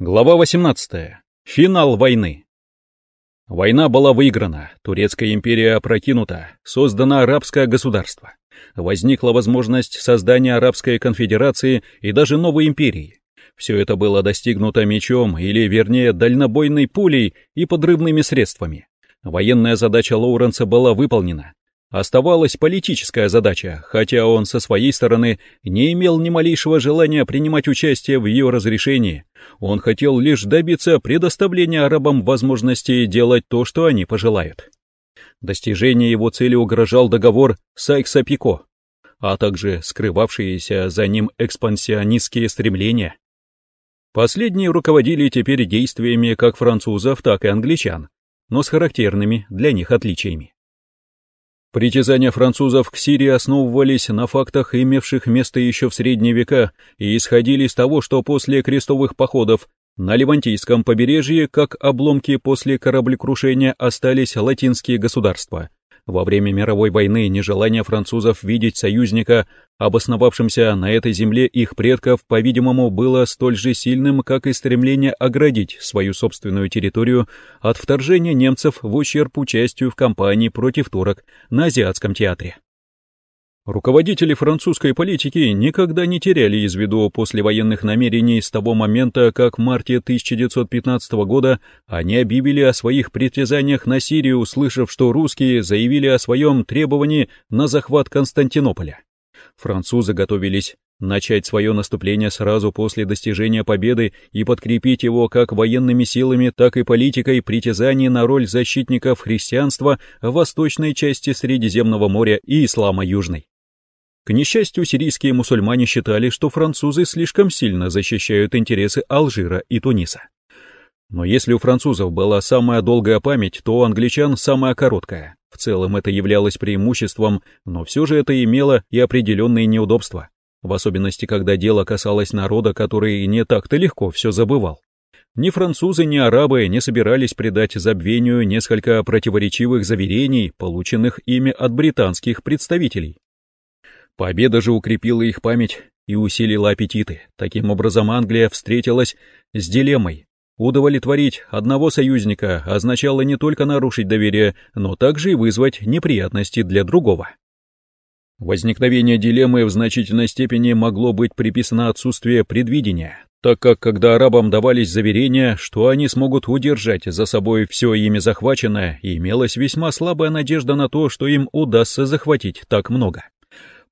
Глава 18. Финал войны. Война была выиграна, Турецкая империя опрокинута, создано арабское государство. Возникла возможность создания Арабской конфедерации и даже новой империи. Все это было достигнуто мечом, или вернее дальнобойной пулей и подрывными средствами. Военная задача Лоуренса была выполнена, Оставалась политическая задача, хотя он со своей стороны не имел ни малейшего желания принимать участие в ее разрешении. Он хотел лишь добиться предоставления арабам возможности делать то, что они пожелают. Достижение его цели угрожал договор Сайкса-Пико, а также скрывавшиеся за ним экспансионистские стремления. Последние руководили теперь действиями как французов, так и англичан, но с характерными для них отличиями. Притязания французов к Сирии основывались на фактах, имевших место еще в средние века, и исходили из того, что после крестовых походов на Ливантийском побережье, как обломки после кораблекрушения, остались латинские государства, во время мировой войны нежелание французов видеть союзника, обосновавшимся на этой земле их предков, по-видимому, было столь же сильным, как и стремление оградить свою собственную территорию от вторжения немцев в ущерб участию в кампании против турок на Азиатском театре. Руководители французской политики никогда не теряли из виду послевоенных намерений с того момента, как в марте 1915 года они объявили о своих притязаниях на Сирию, услышав, что русские заявили о своем требовании на захват Константинополя. Французы готовились начать свое наступление сразу после достижения победы и подкрепить его как военными силами, так и политикой притязаний на роль защитников христианства в восточной части Средиземного моря и ислама южной. К несчастью, сирийские мусульмане считали, что французы слишком сильно защищают интересы Алжира и Туниса. Но если у французов была самая долгая память, то у англичан самая короткая. В целом это являлось преимуществом, но все же это имело и определенные неудобства, в особенности когда дело касалось народа, который не так-то легко все забывал. Ни французы, ни арабы не собирались предать забвению несколько противоречивых заверений, полученных ими от британских представителей. Победа же укрепила их память и усилила аппетиты. Таким образом, Англия встретилась с дилеммой. Удовлетворить одного союзника означало не только нарушить доверие, но также и вызвать неприятности для другого. Возникновение дилеммы в значительной степени могло быть приписано отсутствию предвидения, так как когда арабам давались заверения, что они смогут удержать за собой все ими захваченное, имелась весьма слабая надежда на то, что им удастся захватить так много.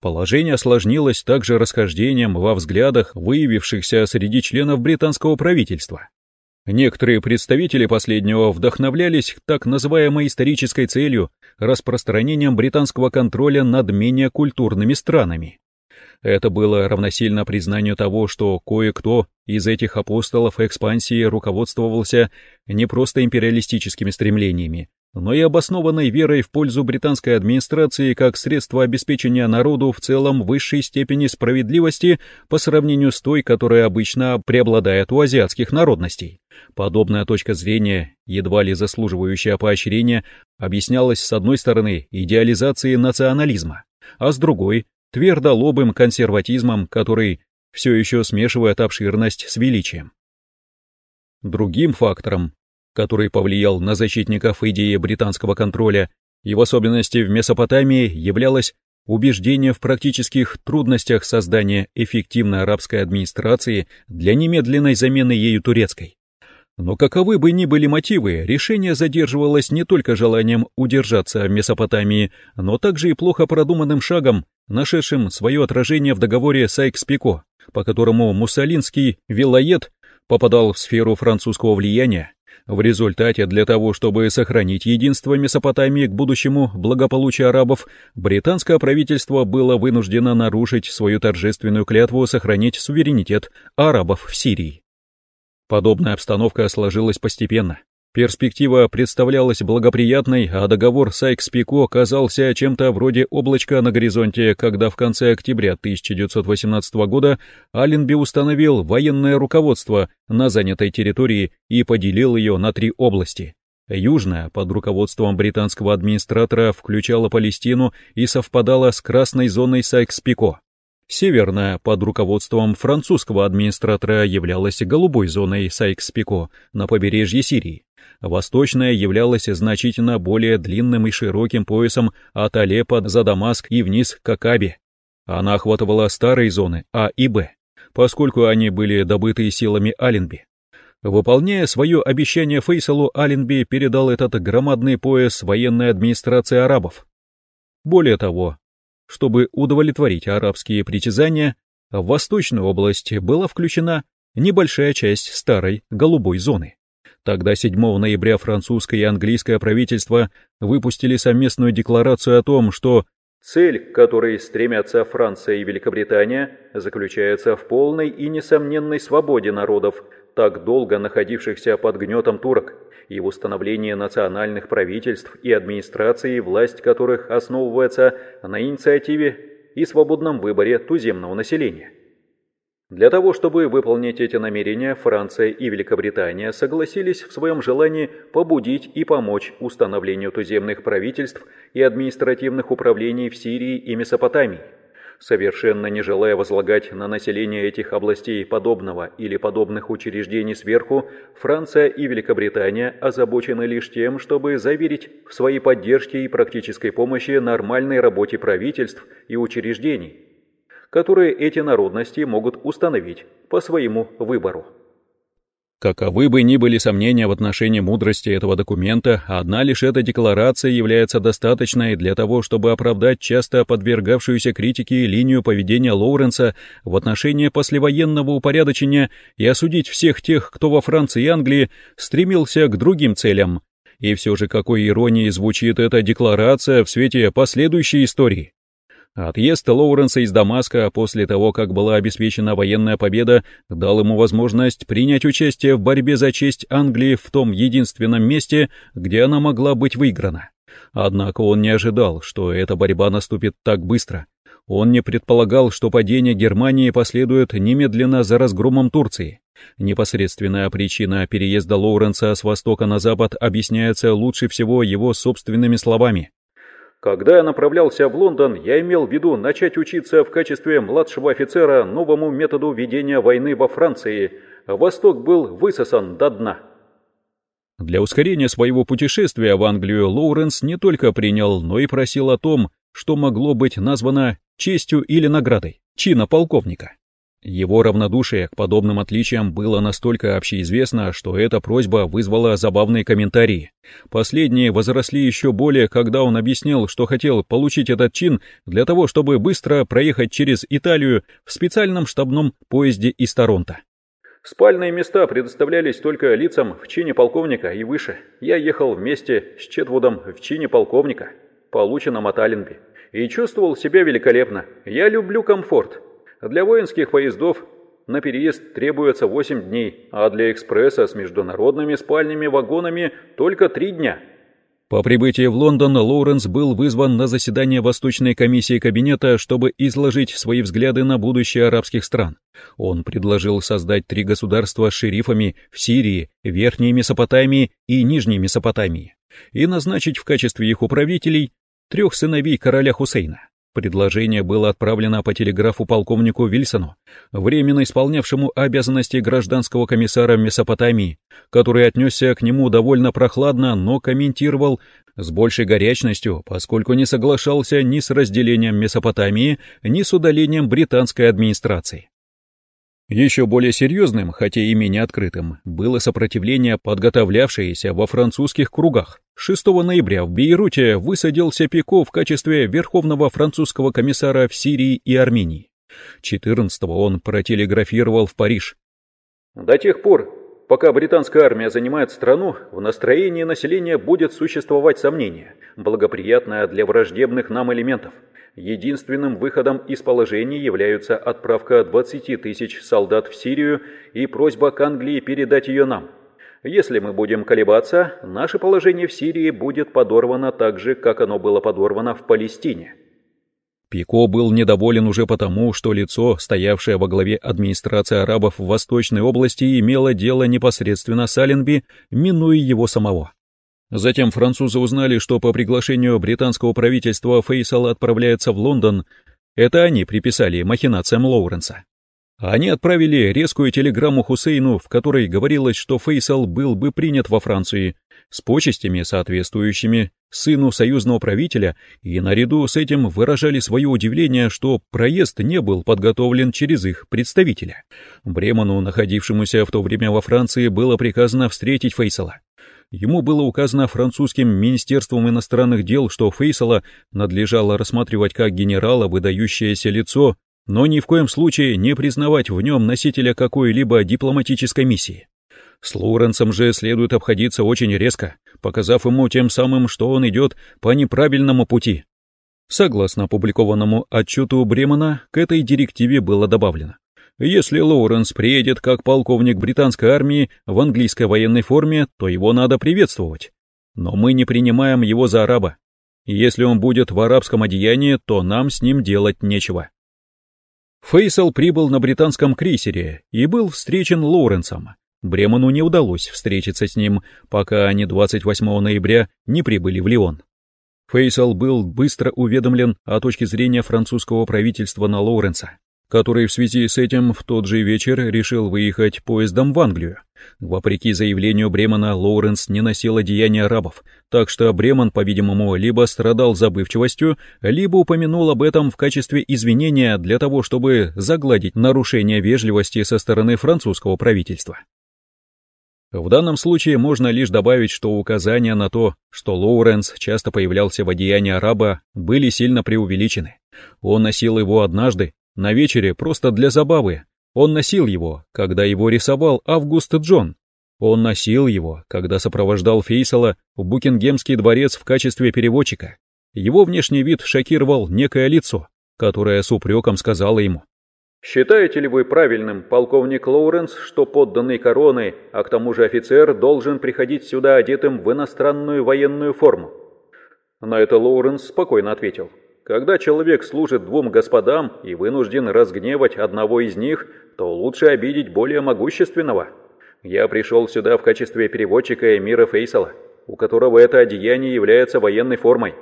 Положение осложнилось также расхождением во взглядах, выявившихся среди членов британского правительства. Некоторые представители последнего вдохновлялись так называемой исторической целью распространением британского контроля над менее культурными странами. Это было равносильно признанию того, что кое-кто из этих апостолов экспансии руководствовался не просто империалистическими стремлениями, но и обоснованной верой в пользу британской администрации как средство обеспечения народу в целом высшей степени справедливости по сравнению с той, которая обычно преобладает у азиатских народностей. Подобная точка зрения, едва ли заслуживающая поощрения, объяснялась с одной стороны идеализацией национализма, а с другой — твердолобым консерватизмом, который все еще смешивает обширность с величием. Другим фактором, который повлиял на защитников идеи британского контроля, и в особенности в Месопотамии являлось убеждение в практических трудностях создания эффективной арабской администрации для немедленной замены ею турецкой. Но каковы бы ни были мотивы, решение задерживалось не только желанием удержаться в Месопотамии, но также и плохо продуманным шагом, нашедшим свое отражение в договоре Сайкс-Пико, по которому муссолинский вилает попадал в сферу французского влияния, в результате для того, чтобы сохранить единство Месопотамии к будущему благополучию арабов, британское правительство было вынуждено нарушить свою торжественную клятву сохранить суверенитет арабов в Сирии. Подобная обстановка сложилась постепенно. Перспектива представлялась благоприятной, а договор Сайкс-Пико оказался чем-то вроде облачка на горизонте, когда в конце октября 1918 года Алленби установил военное руководство на занятой территории и поделил ее на три области. Южная, под руководством британского администратора, включала Палестину и совпадала с красной зоной Сайкс-Пико. Северная, под руководством французского администратора, являлась голубой зоной Сайкс-Пико на побережье Сирии. Восточная являлась значительно более длинным и широким поясом от Алеппо за Дамаск и вниз к Акабе. Она охватывала старые зоны А и Б, поскольку они были добыты силами Аленби. Выполняя свое обещание Фейсалу, Аленби передал этот громадный пояс военной администрации арабов. Более того, чтобы удовлетворить арабские притязания, в Восточную область была включена небольшая часть старой голубой зоны. Тогда 7 ноября французское и английское правительство выпустили совместную декларацию о том, что цель, к которой стремятся Франция и Великобритания, заключается в полной и несомненной свободе народов, так долго находившихся под гнетом турок, и в установлении национальных правительств и администраций, власть которых основывается на инициативе и свободном выборе туземного населения. Для того, чтобы выполнить эти намерения, Франция и Великобритания согласились в своем желании побудить и помочь установлению туземных правительств и административных управлений в Сирии и Месопотамии – совершенно не желая возлагать на население этих областей подобного или подобных учреждений сверху, Франция и Великобритания озабочены лишь тем, чтобы заверить в своей поддержке и практической помощи нормальной работе правительств и учреждений, которые эти народности могут установить по своему выбору. Каковы бы ни были сомнения в отношении мудрости этого документа, одна лишь эта декларация является достаточной для того, чтобы оправдать часто подвергавшуюся критике линию поведения Лоуренса в отношении послевоенного упорядочения и осудить всех тех, кто во Франции и Англии стремился к другим целям. И все же какой иронией звучит эта декларация в свете последующей истории. Отъезд Лоуренса из Дамаска после того, как была обеспечена военная победа, дал ему возможность принять участие в борьбе за честь Англии в том единственном месте, где она могла быть выиграна. Однако он не ожидал, что эта борьба наступит так быстро. Он не предполагал, что падение Германии последует немедленно за разгромом Турции. Непосредственная причина переезда Лоуренса с востока на запад объясняется лучше всего его собственными словами. Когда я направлялся в Лондон, я имел в виду начать учиться в качестве младшего офицера новому методу ведения войны во Франции. Восток был высосан до дна. Для ускорения своего путешествия в Англию Лоуренс не только принял, но и просил о том, что могло быть названо честью или наградой, чина полковника. Его равнодушие к подобным отличиям было настолько общеизвестно, что эта просьба вызвала забавные комментарии. Последние возросли еще более, когда он объяснил, что хотел получить этот чин для того, чтобы быстро проехать через Италию в специальном штабном поезде из Торонто. Спальные места предоставлялись только лицам в чине полковника и выше. Я ехал вместе с Четвудом в чине полковника, полученном от Алленби, и чувствовал себя великолепно. Я люблю комфорт. Для воинских поездов на переезд требуется 8 дней, а для экспресса с международными спальными вагонами только 3 дня. По прибытии в Лондон Лоуренс был вызван на заседание Восточной комиссии кабинета, чтобы изложить свои взгляды на будущее арабских стран. Он предложил создать три государства с шерифами в Сирии, Верхней Месопотамии и Нижней Месопотамии и назначить в качестве их управителей трех сыновей короля Хусейна. Предложение было отправлено по телеграфу полковнику Вильсону, временно исполнявшему обязанности гражданского комиссара Месопотамии, который отнесся к нему довольно прохладно, но комментировал с большей горячностью, поскольку не соглашался ни с разделением Месопотамии, ни с удалением британской администрации. Еще более серьезным, хотя и менее открытым, было сопротивление, подготовлявшееся во французских кругах. 6 ноября в Бейруте высадился Пико в качестве верховного французского комиссара в Сирии и Армении. 14 он протелеграфировал в Париж. «До тех пор, пока британская армия занимает страну, в настроении населения будет существовать сомнение, благоприятное для враждебных нам элементов – единственным выходом из положения являются отправка 20 тысяч солдат в Сирию и просьба к Англии передать ее нам. Если мы будем колебаться, наше положение в Сирии будет подорвано так же, как оно было подорвано в Палестине. Пико был недоволен уже потому, что лицо, стоявшее во главе администрации арабов в Восточной области, имело дело непосредственно с Аленби, минуя его самого. Затем французы узнали, что по приглашению британского правительства Фейсал отправляется в Лондон, Это они приписали махинациям Лоуренса. Они отправили резкую телеграмму Хусейну, в которой говорилось, что Фейсал был бы принят во Франции с почестями, соответствующими сыну союзного правителя, и наряду с этим выражали свое удивление, что проезд не был подготовлен через их представителя. Бреману, находившемуся в то время во Франции, было приказано встретить Фейсала. Ему было указано французским министерством иностранных дел, что Фейсала надлежало рассматривать как генерала, выдающееся лицо, но ни в коем случае не признавать в нем носителя какой-либо дипломатической миссии. С Лоуренсом же следует обходиться очень резко, показав ему тем самым, что он идет по неправильному пути. Согласно опубликованному отчету Бремена, к этой директиве было добавлено. Если Лоуренс приедет как полковник британской армии в английской военной форме, то его надо приветствовать. Но мы не принимаем его за араба. Если он будет в арабском одеянии, то нам с ним делать нечего. Фейсал прибыл на британском крейсере и был встречен Лоуренсом. Бремену не удалось встретиться с ним, пока они 28 ноября не прибыли в Лион. Фейсал был быстро уведомлен о точке зрения французского правительства на Лоуренса который в связи с этим в тот же вечер решил выехать поездом в Англию. Вопреки заявлению Бремена, Лоуренс не носил одеяния арабов, так что Бремен, по-видимому, либо страдал забывчивостью, либо упомянул об этом в качестве извинения для того, чтобы загладить нарушение вежливости со стороны французского правительства. В данном случае можно лишь добавить, что указания на то, что Лоуренс часто появлялся в одеянии араба, были сильно преувеличены. Он носил его однажды, на вечере просто для забавы. Он носил его, когда его рисовал Август Джон. Он носил его, когда сопровождал Фейсала в Букингемский дворец в качестве переводчика. Его внешний вид шокировал некое лицо, которое с упреком сказало ему. «Считаете ли вы правильным, полковник Лоуренс, что подданный короны, а к тому же офицер, должен приходить сюда одетым в иностранную военную форму?» На это Лоуренс спокойно ответил. Когда человек служит двум господам и вынужден разгневать одного из них, то лучше обидеть более могущественного. Я пришел сюда в качестве переводчика эмира Фейсала, у которого это одеяние является военной формой.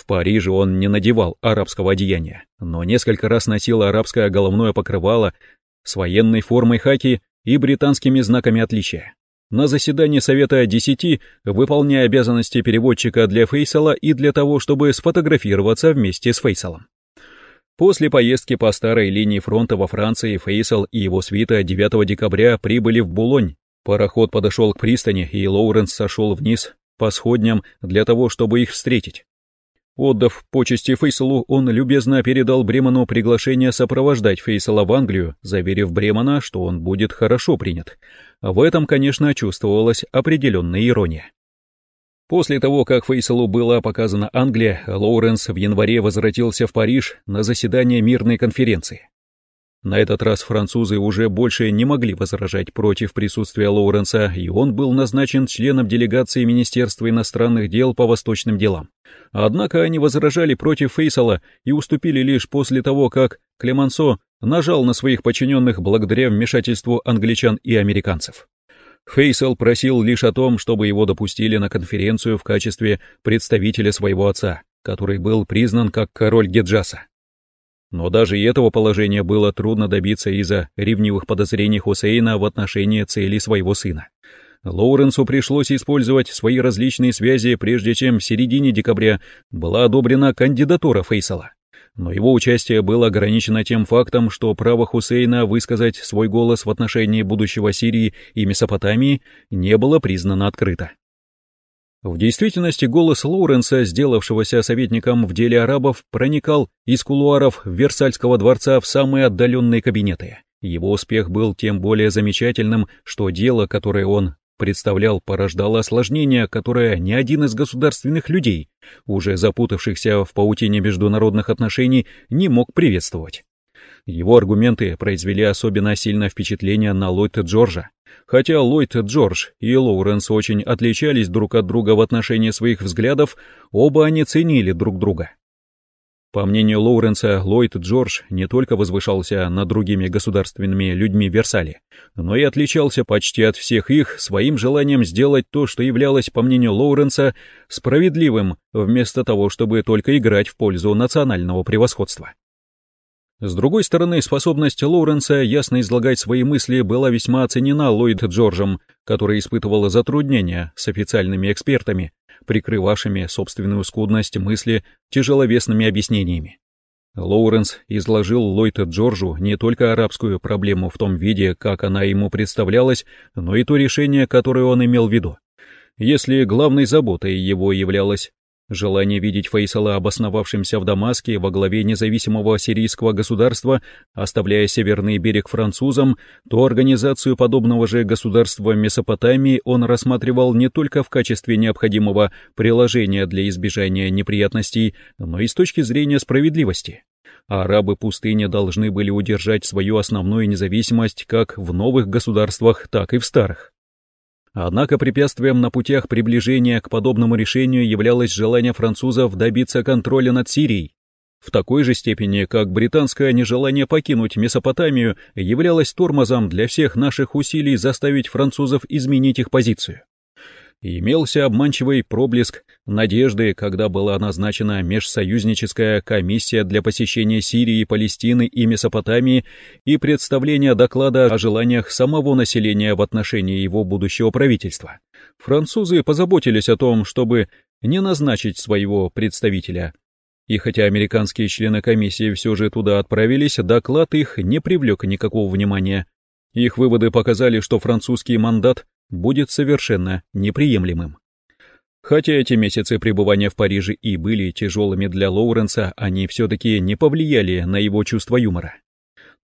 В Париже он не надевал арабского одеяния, но несколько раз носил арабское головное покрывало с военной формой хаки и британскими знаками отличия на заседании Совета Десяти, выполняя обязанности переводчика для Фейсала и для того, чтобы сфотографироваться вместе с Фейсалом. После поездки по старой линии фронта во Франции Фейсал и его свита 9 декабря прибыли в Булонь. Пароход подошел к пристани, и Лоуренс сошел вниз по сходням для того, чтобы их встретить. Отдав почести Фейсалу, он любезно передал Бреману приглашение сопровождать Фейсала в Англию, заверив Бремана, что он будет хорошо принят. В этом, конечно, чувствовалась определенная ирония. После того, как Фейсалу была показана Англия, Лоуренс в январе возвратился в Париж на заседание мирной конференции. На этот раз французы уже больше не могли возражать против присутствия Лоуренса, и он был назначен членом делегации Министерства иностранных дел по восточным делам. Однако они возражали против Фейсала и уступили лишь после того, как Клемансо нажал на своих подчиненных благодаря вмешательству англичан и американцев. Фейсал просил лишь о том, чтобы его допустили на конференцию в качестве представителя своего отца, который был признан как король Геджаса. Но даже и этого положения было трудно добиться из-за ревнивых подозрений Хусейна в отношении цели своего сына. Лоуренсу пришлось использовать свои различные связи, прежде чем в середине декабря была одобрена кандидатура Фейсала. Но его участие было ограничено тем фактом, что право Хусейна высказать свой голос в отношении будущего Сирии и Месопотамии не было признано открыто. В действительности голос Лоуренса, сделавшегося советником в деле арабов, проникал из кулуаров Версальского дворца в самые отдаленные кабинеты. Его успех был тем более замечательным, что дело, которое он представлял, порождало осложнение, которое ни один из государственных людей, уже запутавшихся в паутине международных отношений, не мог приветствовать. Его аргументы произвели особенно сильное впечатление на Ллойда Джорджа, Хотя Ллойд Джордж и Лоуренс очень отличались друг от друга в отношении своих взглядов, оба они ценили друг друга. По мнению Лоуренса, Ллойд Джордж не только возвышался над другими государственными людьми Версале, но и отличался почти от всех их своим желанием сделать то, что являлось, по мнению Лоуренса, справедливым, вместо того, чтобы только играть в пользу национального превосходства. С другой стороны, способность Лоуренса ясно излагать свои мысли была весьма оценена Ллойд Джорджем, который испытывал затруднения с официальными экспертами, прикрывавшими собственную скудность мысли тяжеловесными объяснениями. Лоуренс изложил Ллойд Джорджу не только арабскую проблему в том виде, как она ему представлялась, но и то решение, которое он имел в виду. Если главной заботой его являлось Желание видеть Фейсала обосновавшимся в Дамаске во главе независимого сирийского государства, оставляя северный берег французам, то организацию подобного же государства Месопотамии он рассматривал не только в качестве необходимого приложения для избежания неприятностей, но и с точки зрения справедливости. Арабы пустыни должны были удержать свою основную независимость как в новых государствах, так и в старых. Однако препятствием на путях приближения к подобному решению являлось желание французов добиться контроля над Сирией. В такой же степени, как британское нежелание покинуть Месопотамию являлось тормозом для всех наших усилий заставить французов изменить их позицию имелся обманчивый проблеск надежды, когда была назначена межсоюзническая комиссия для посещения Сирии, Палестины и Месопотамии и представления доклада о желаниях самого населения в отношении его будущего правительства. Французы позаботились о том, чтобы не назначить своего представителя. И хотя американские члены комиссии все же туда отправились, доклад их не привлек никакого внимания. Их выводы показали, что французский мандат будет совершенно неприемлемым. Хотя эти месяцы пребывания в Париже и были тяжелыми для Лоуренса, они все-таки не повлияли на его чувство юмора,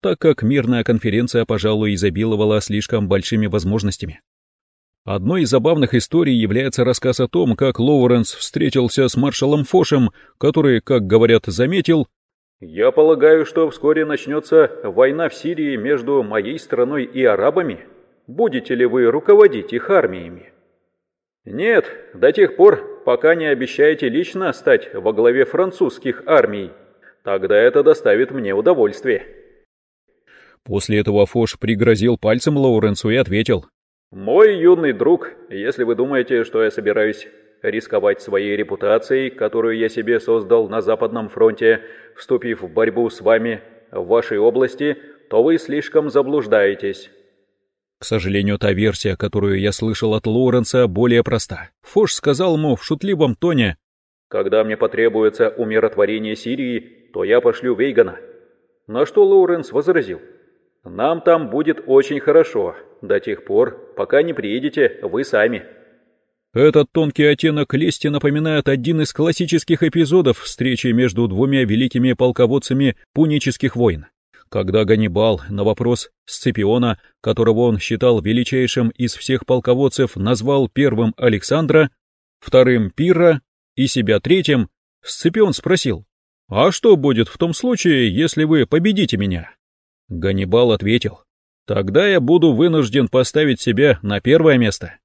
так как мирная конференция, пожалуй, изобиловала слишком большими возможностями. Одной из забавных историй является рассказ о том, как Лоуренс встретился с маршалом Фошем, который, как говорят, заметил «Я полагаю, что вскоре начнется война в Сирии между моей страной и арабами» будете ли вы руководить их армиями? Нет, до тех пор, пока не обещаете лично стать во главе французских армий. Тогда это доставит мне удовольствие. После этого Фош пригрозил пальцем Лоуренсу и ответил. «Мой юный друг, если вы думаете, что я собираюсь рисковать своей репутацией, которую я себе создал на Западном фронте, вступив в борьбу с вами в вашей области, то вы слишком заблуждаетесь. К сожалению, та версия, которую я слышал от Лоуренса, более проста. Фош сказал ему в шутливом тоне, «Когда мне потребуется умиротворение Сирии, то я пошлю Вейгана». На что Лоуренс возразил, «Нам там будет очень хорошо, до тех пор, пока не приедете вы сами». Этот тонкий оттенок лести напоминает один из классических эпизодов встречи между двумя великими полководцами пунических войн когда Ганнибал на вопрос Сципиона, которого он считал величайшим из всех полководцев, назвал первым Александра, вторым Пирра и себя третьим, Сципион спросил, «А что будет в том случае, если вы победите меня?» Ганнибал ответил, «Тогда я буду вынужден поставить себя на первое место».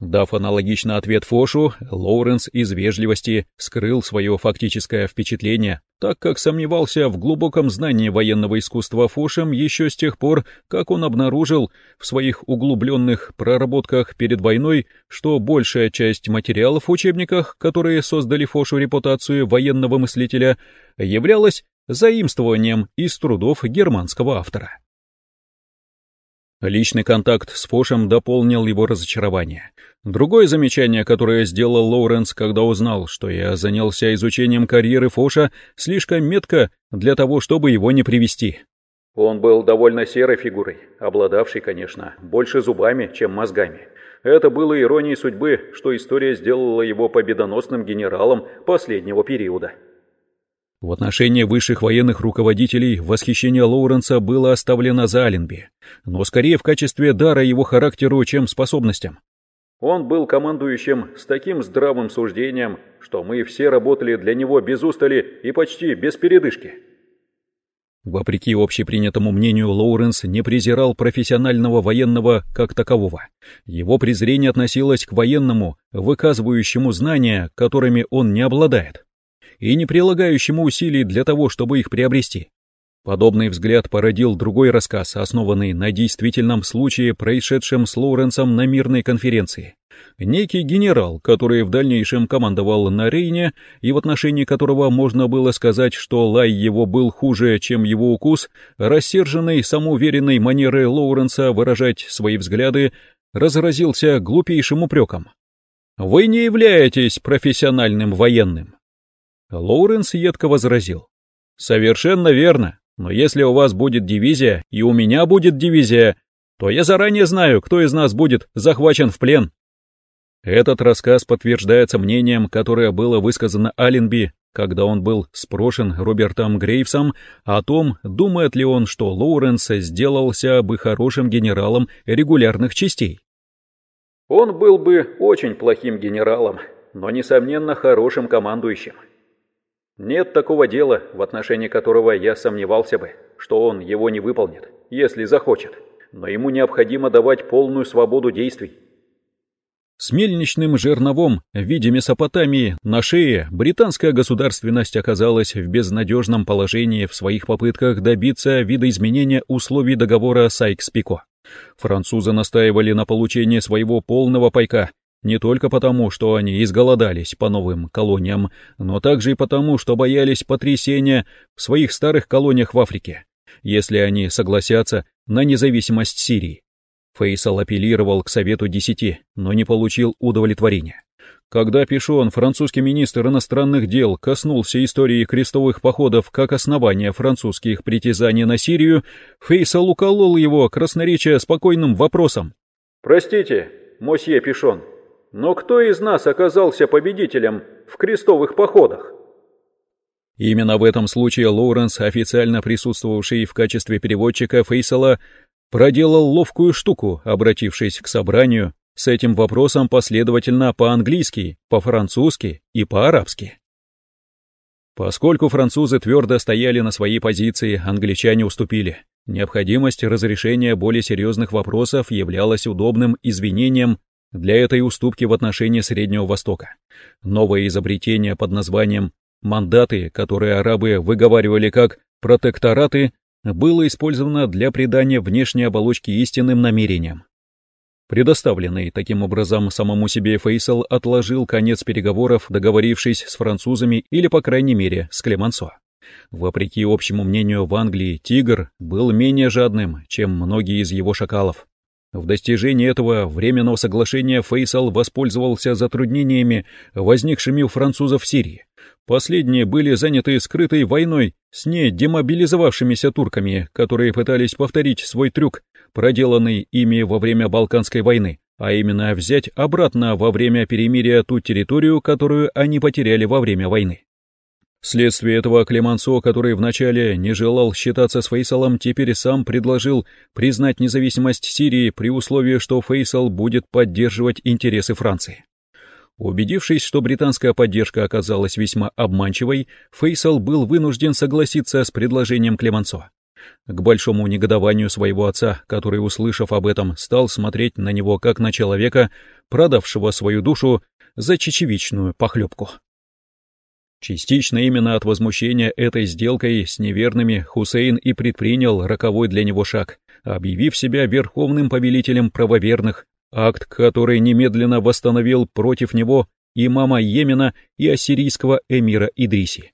Дав аналогично ответ Фошу, Лоуренс из вежливости скрыл свое фактическое впечатление, так как сомневался в глубоком знании военного искусства Фошем еще с тех пор, как он обнаружил в своих углубленных проработках перед войной, что большая часть материалов в учебниках, которые создали Фошу репутацию военного мыслителя, являлась заимствованием из трудов германского автора. Личный контакт с Фошем дополнил его разочарование. Другое замечание, которое сделал Лоуренс, когда узнал, что я занялся изучением карьеры Фоша, слишком метко для того, чтобы его не привести. Он был довольно серой фигурой, обладавшей, конечно, больше зубами, чем мозгами. Это было иронией судьбы, что история сделала его победоносным генералом последнего периода. В отношении высших военных руководителей восхищение Лоуренса было оставлено за Аленби, но скорее в качестве дара его характеру, чем способностям. Он был командующим с таким здравым суждением, что мы все работали для него без устали и почти без передышки. Вопреки общепринятому мнению, Лоуренс не презирал профессионального военного как такового. Его презрение относилось к военному, выказывающему знания, которыми он не обладает. И не прилагающему усилий для того, чтобы их приобрести. Подобный взгляд породил другой рассказ, основанный на действительном случае, происшедшем с Лоуренсом на мирной конференции. Некий генерал, который в дальнейшем командовал на Рейне, и в отношении которого можно было сказать, что лай его был хуже, чем его укус, рассерженной самоуверенной манеры Лоуренса выражать свои взгляды, разразился глупейшим упреком. «Вы не являетесь профессиональным военным». Лоуренс едко возразил. «Совершенно верно. Но если у вас будет дивизия, и у меня будет дивизия, то я заранее знаю, кто из нас будет захвачен в плен. Этот рассказ подтверждается мнением, которое было высказано Алленби, когда он был спрошен Робертом Грейвсом о том, думает ли он, что Лоуренс сделался бы хорошим генералом регулярных частей. Он был бы очень плохим генералом, но, несомненно, хорошим командующим. Нет такого дела, в отношении которого я сомневался бы, что он его не выполнит, если захочет, но ему необходимо давать полную свободу действий. С мельничным жерновом в виде Месопотамии на шее британская государственность оказалась в безнадежном положении в своих попытках добиться видоизменения условий договора Сайкс-Пико. Французы настаивали на получении своего полного пайка не только потому, что они изголодались по новым колониям, но также и потому, что боялись потрясения в своих старых колониях в Африке, если они согласятся на независимость Сирии. Фейсал апеллировал к Совету Десяти, но не получил удовлетворения. Когда Пишон, французский министр иностранных дел, коснулся истории крестовых походов как основания французских притязаний на Сирию, Фейсал уколол его красноречие спокойным вопросом. «Простите, мосье Пишон, но кто из нас оказался победителем в крестовых походах? Именно в этом случае Лоуренс, официально присутствовавший в качестве переводчика Фейсала, проделал ловкую штуку, обратившись к собранию с этим вопросом последовательно по-английски, по-французски и по-арабски. Поскольку французы твердо стояли на своей позиции, англичане уступили. Необходимость разрешения более серьезных вопросов являлась удобным извинением для этой уступки в отношении Среднего Востока. Новое изобретение под названием «мандаты», которые арабы выговаривали как «протектораты», было использовано для придания внешней оболочки истинным намерениям. Предоставленный таким образом самому себе Фейсал отложил конец переговоров, договорившись с французами или, по крайней мере, с Клемансо. Вопреки общему мнению в Англии, тигр был менее жадным, чем многие из его шакалов. В достижении этого временного соглашения Фейсал воспользовался затруднениями, возникшими у французов в Сирии. Последние были заняты скрытой войной с не демобилизовавшимися турками, которые пытались повторить свой трюк, проделанный ими во время Балканской войны, а именно взять обратно во время перемирия ту территорию, которую они потеряли во время войны. Вследствие этого Клемансо, который вначале не желал считаться с Фейсалом, теперь сам предложил признать независимость Сирии при условии, что Фейсал будет поддерживать интересы Франции. Убедившись, что британская поддержка оказалась весьма обманчивой, Фейсал был вынужден согласиться с предложением Клемансо. К большому негодованию своего отца, который, услышав об этом, стал смотреть на него как на человека, продавшего свою душу за чечевичную похлебку. Частично именно от возмущения этой сделкой с неверными Хусейн и предпринял роковой для него шаг, объявив себя верховным повелителем правоверных, акт, который немедленно восстановил против него имама Йемена и ассирийского эмира Идриси.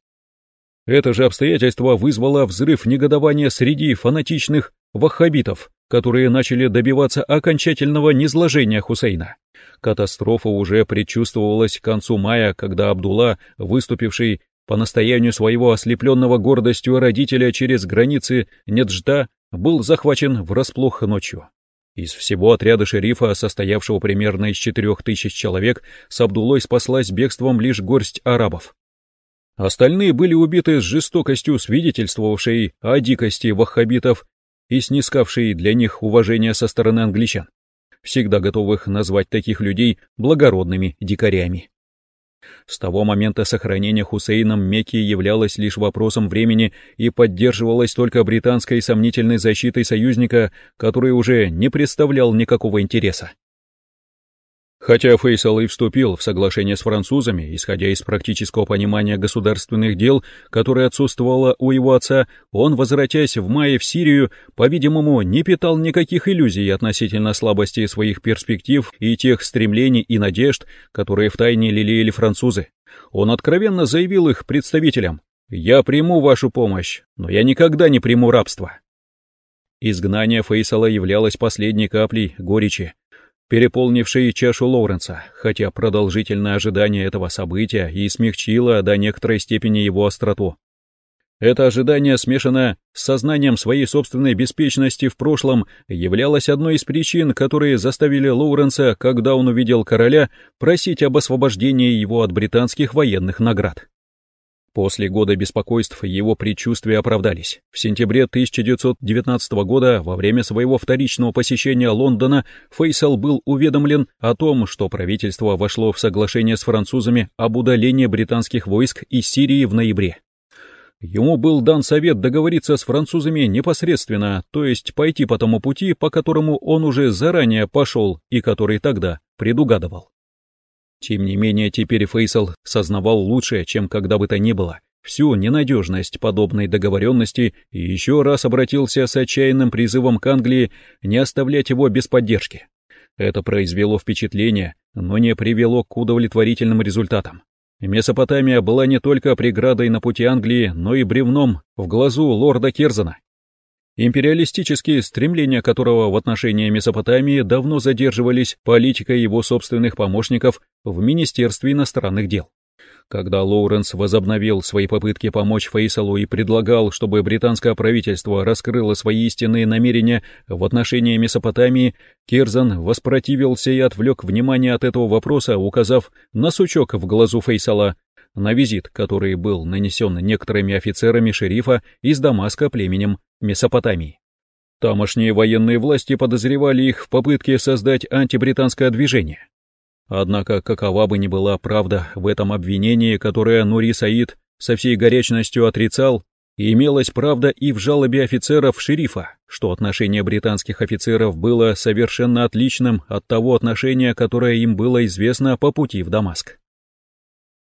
Это же обстоятельство вызвало взрыв негодования среди фанатичных ваххабитов, которые начали добиваться окончательного низложения Хусейна. Катастрофа уже предчувствовалась к концу мая, когда Абдулла, выступивший по настоянию своего ослепленного гордостью родителя через границы Неджда, был захвачен врасплох ночью. Из всего отряда шерифа, состоявшего примерно из четырех тысяч человек, с Абдулой спаслась бегством лишь горсть арабов. Остальные были убиты с жестокостью, свидетельствовавшей о дикости ваххабитов и снискавшей для них уважение со стороны англичан всегда готовых назвать таких людей благородными дикарями. С того момента сохранение Хусейном Мекки являлось лишь вопросом времени и поддерживалось только британской сомнительной защитой союзника, который уже не представлял никакого интереса. Хотя Фейсал и вступил в соглашение с французами, исходя из практического понимания государственных дел, которое отсутствовало у его отца, он, возвратясь в мае в Сирию, по-видимому, не питал никаких иллюзий относительно слабости своих перспектив и тех стремлений и надежд, которые втайне лелеяли французы. Он откровенно заявил их представителям «Я приму вашу помощь, но я никогда не приму рабство». Изгнание Фейсала являлось последней каплей горечи, переполнившей чашу Лоуренса, хотя продолжительное ожидание этого события и смягчило до некоторой степени его остроту. Это ожидание, смешанное с сознанием своей собственной беспечности в прошлом, являлось одной из причин, которые заставили Лоуренса, когда он увидел короля, просить об освобождении его от британских военных наград. После года беспокойств его предчувствия оправдались. В сентябре 1919 года, во время своего вторичного посещения Лондона, Фейсал был уведомлен о том, что правительство вошло в соглашение с французами об удалении британских войск из Сирии в ноябре. Ему был дан совет договориться с французами непосредственно, то есть пойти по тому пути, по которому он уже заранее пошел и который тогда предугадывал. Тем не менее, теперь Фейсал сознавал лучше, чем когда бы то ни было, всю ненадежность подобной договоренности и еще раз обратился с отчаянным призывом к Англии не оставлять его без поддержки. Это произвело впечатление, но не привело к удовлетворительным результатам. Месопотамия была не только преградой на пути Англии, но и бревном в глазу лорда Керзена, империалистические стремления которого в отношении Месопотамии давно задерживались политикой его собственных помощников в Министерстве иностранных дел. Когда Лоуренс возобновил свои попытки помочь Фейсалу и предлагал, чтобы британское правительство раскрыло свои истинные намерения в отношении Месопотамии, Кирзан воспротивился и отвлек внимание от этого вопроса, указав на сучок в глазу Фейсала, на визит, который был нанесен некоторыми офицерами шерифа из Дамаска племенем Месопотамии. Тамошние военные власти подозревали их в попытке создать антибританское движение. Однако, какова бы ни была правда в этом обвинении, которое Нури Саид со всей горячностью отрицал, имелась правда и в жалобе офицеров шерифа, что отношение британских офицеров было совершенно отличным от того отношения, которое им было известно по пути в Дамаск.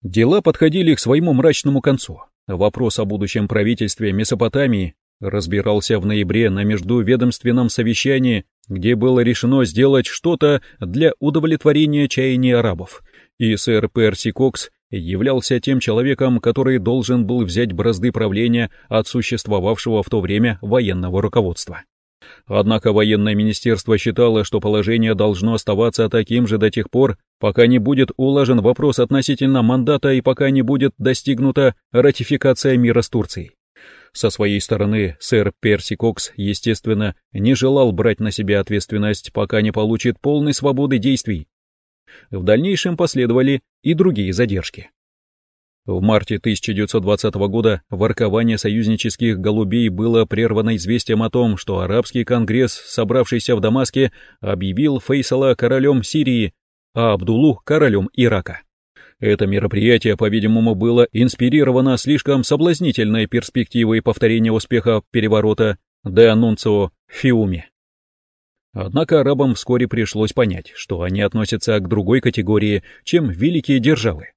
Дела подходили к своему мрачному концу. Вопрос о будущем правительстве Месопотамии разбирался в ноябре на междуведомственном совещании, где было решено сделать что-то для удовлетворения чаяний арабов, и сэр Перси Кокс являлся тем человеком, который должен был взять бразды правления от существовавшего в то время военного руководства. Однако военное министерство считало, что положение должно оставаться таким же до тех пор, пока не будет улажен вопрос относительно мандата и пока не будет достигнута ратификация мира с Турцией. Со своей стороны, сэр Перси Кокс, естественно, не желал брать на себя ответственность, пока не получит полной свободы действий. В дальнейшем последовали и другие задержки. В марте 1920 года воркование союзнических голубей было прервано известием о том, что арабский конгресс, собравшийся в Дамаске, объявил Фейсала королем Сирии, а Абдулу королем Ирака. Это мероприятие, по-видимому, было инспирировано слишком соблазнительной перспективой повторения успеха переворота де Анунцио в Фиуме. Однако арабам вскоре пришлось понять, что они относятся к другой категории, чем великие державы.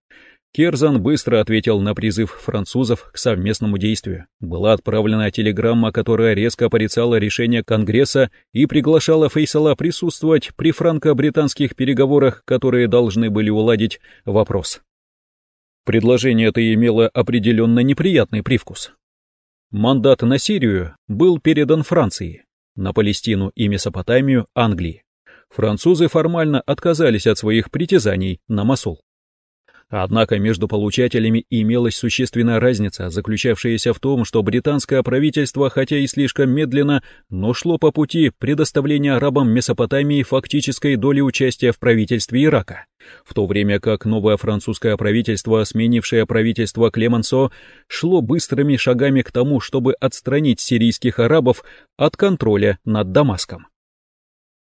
Керзан быстро ответил на призыв французов к совместному действию. Была отправлена телеграмма, которая резко порицала решение Конгресса и приглашала Фейсала присутствовать при франко-британских переговорах, которые должны были уладить вопрос. Предложение это имело определенно неприятный привкус. Мандат на Сирию был передан Франции, на Палестину и Месопотамию – Англии. Французы формально отказались от своих притязаний на Масул. Однако между получателями имелась существенная разница, заключавшаяся в том, что британское правительство, хотя и слишком медленно, но шло по пути предоставления арабам Месопотамии фактической доли участия в правительстве Ирака, в то время как новое французское правительство, сменившее правительство Клемансо, шло быстрыми шагами к тому, чтобы отстранить сирийских арабов от контроля над Дамаском.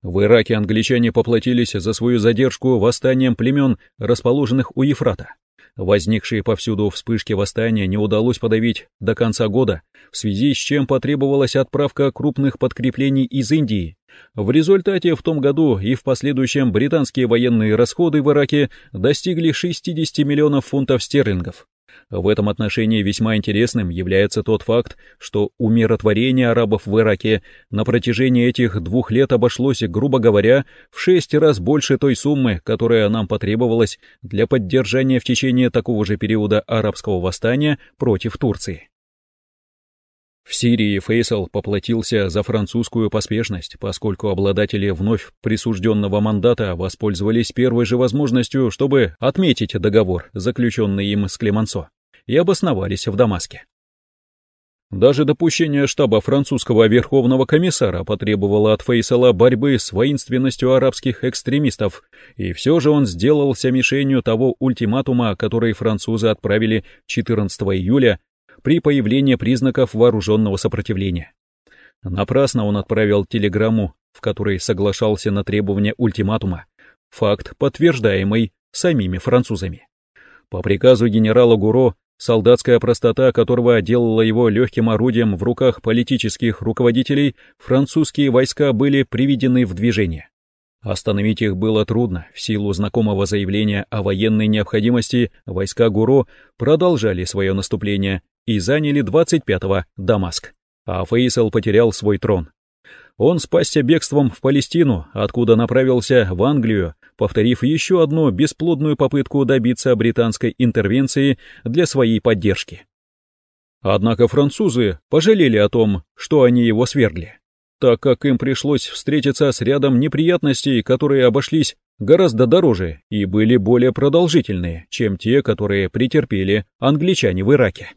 В Ираке англичане поплатились за свою задержку восстанием племен, расположенных у Ефрата. Возникшие повсюду вспышки восстания не удалось подавить до конца года, в связи с чем потребовалась отправка крупных подкреплений из Индии. В результате в том году и в последующем британские военные расходы в Ираке достигли 60 миллионов фунтов стерлингов. В этом отношении весьма интересным является тот факт, что умиротворение арабов в Ираке на протяжении этих двух лет обошлось, грубо говоря, в шесть раз больше той суммы, которая нам потребовалась для поддержания в течение такого же периода арабского восстания против Турции. В Сирии Фейсал поплатился за французскую поспешность, поскольку обладатели вновь присужденного мандата воспользовались первой же возможностью, чтобы отметить договор, заключенный им с Клемансо и обосновались в Дамаске. Даже допущение штаба французского верховного комиссара потребовало от Фейсала борьбы с воинственностью арабских экстремистов, и все же он сделался мишенью того ультиматума, который французы отправили 14 июля при появлении признаков вооруженного сопротивления. Напрасно он отправил телеграмму, в которой соглашался на требования ультиматума, факт, подтверждаемый самими французами. По приказу генерала Гуро солдатская простота которого делала его легким орудием в руках политических руководителей, французские войска были приведены в движение. Остановить их было трудно, в силу знакомого заявления о военной необходимости войска Гуро продолжали свое наступление и заняли 25-го Дамаск, а Фейсал потерял свой трон. Он спасся бегством в Палестину, откуда направился в Англию, повторив еще одну бесплодную попытку добиться британской интервенции для своей поддержки. Однако французы пожалели о том, что они его свергли, так как им пришлось встретиться с рядом неприятностей, которые обошлись гораздо дороже и были более продолжительные, чем те, которые претерпели англичане в Ираке.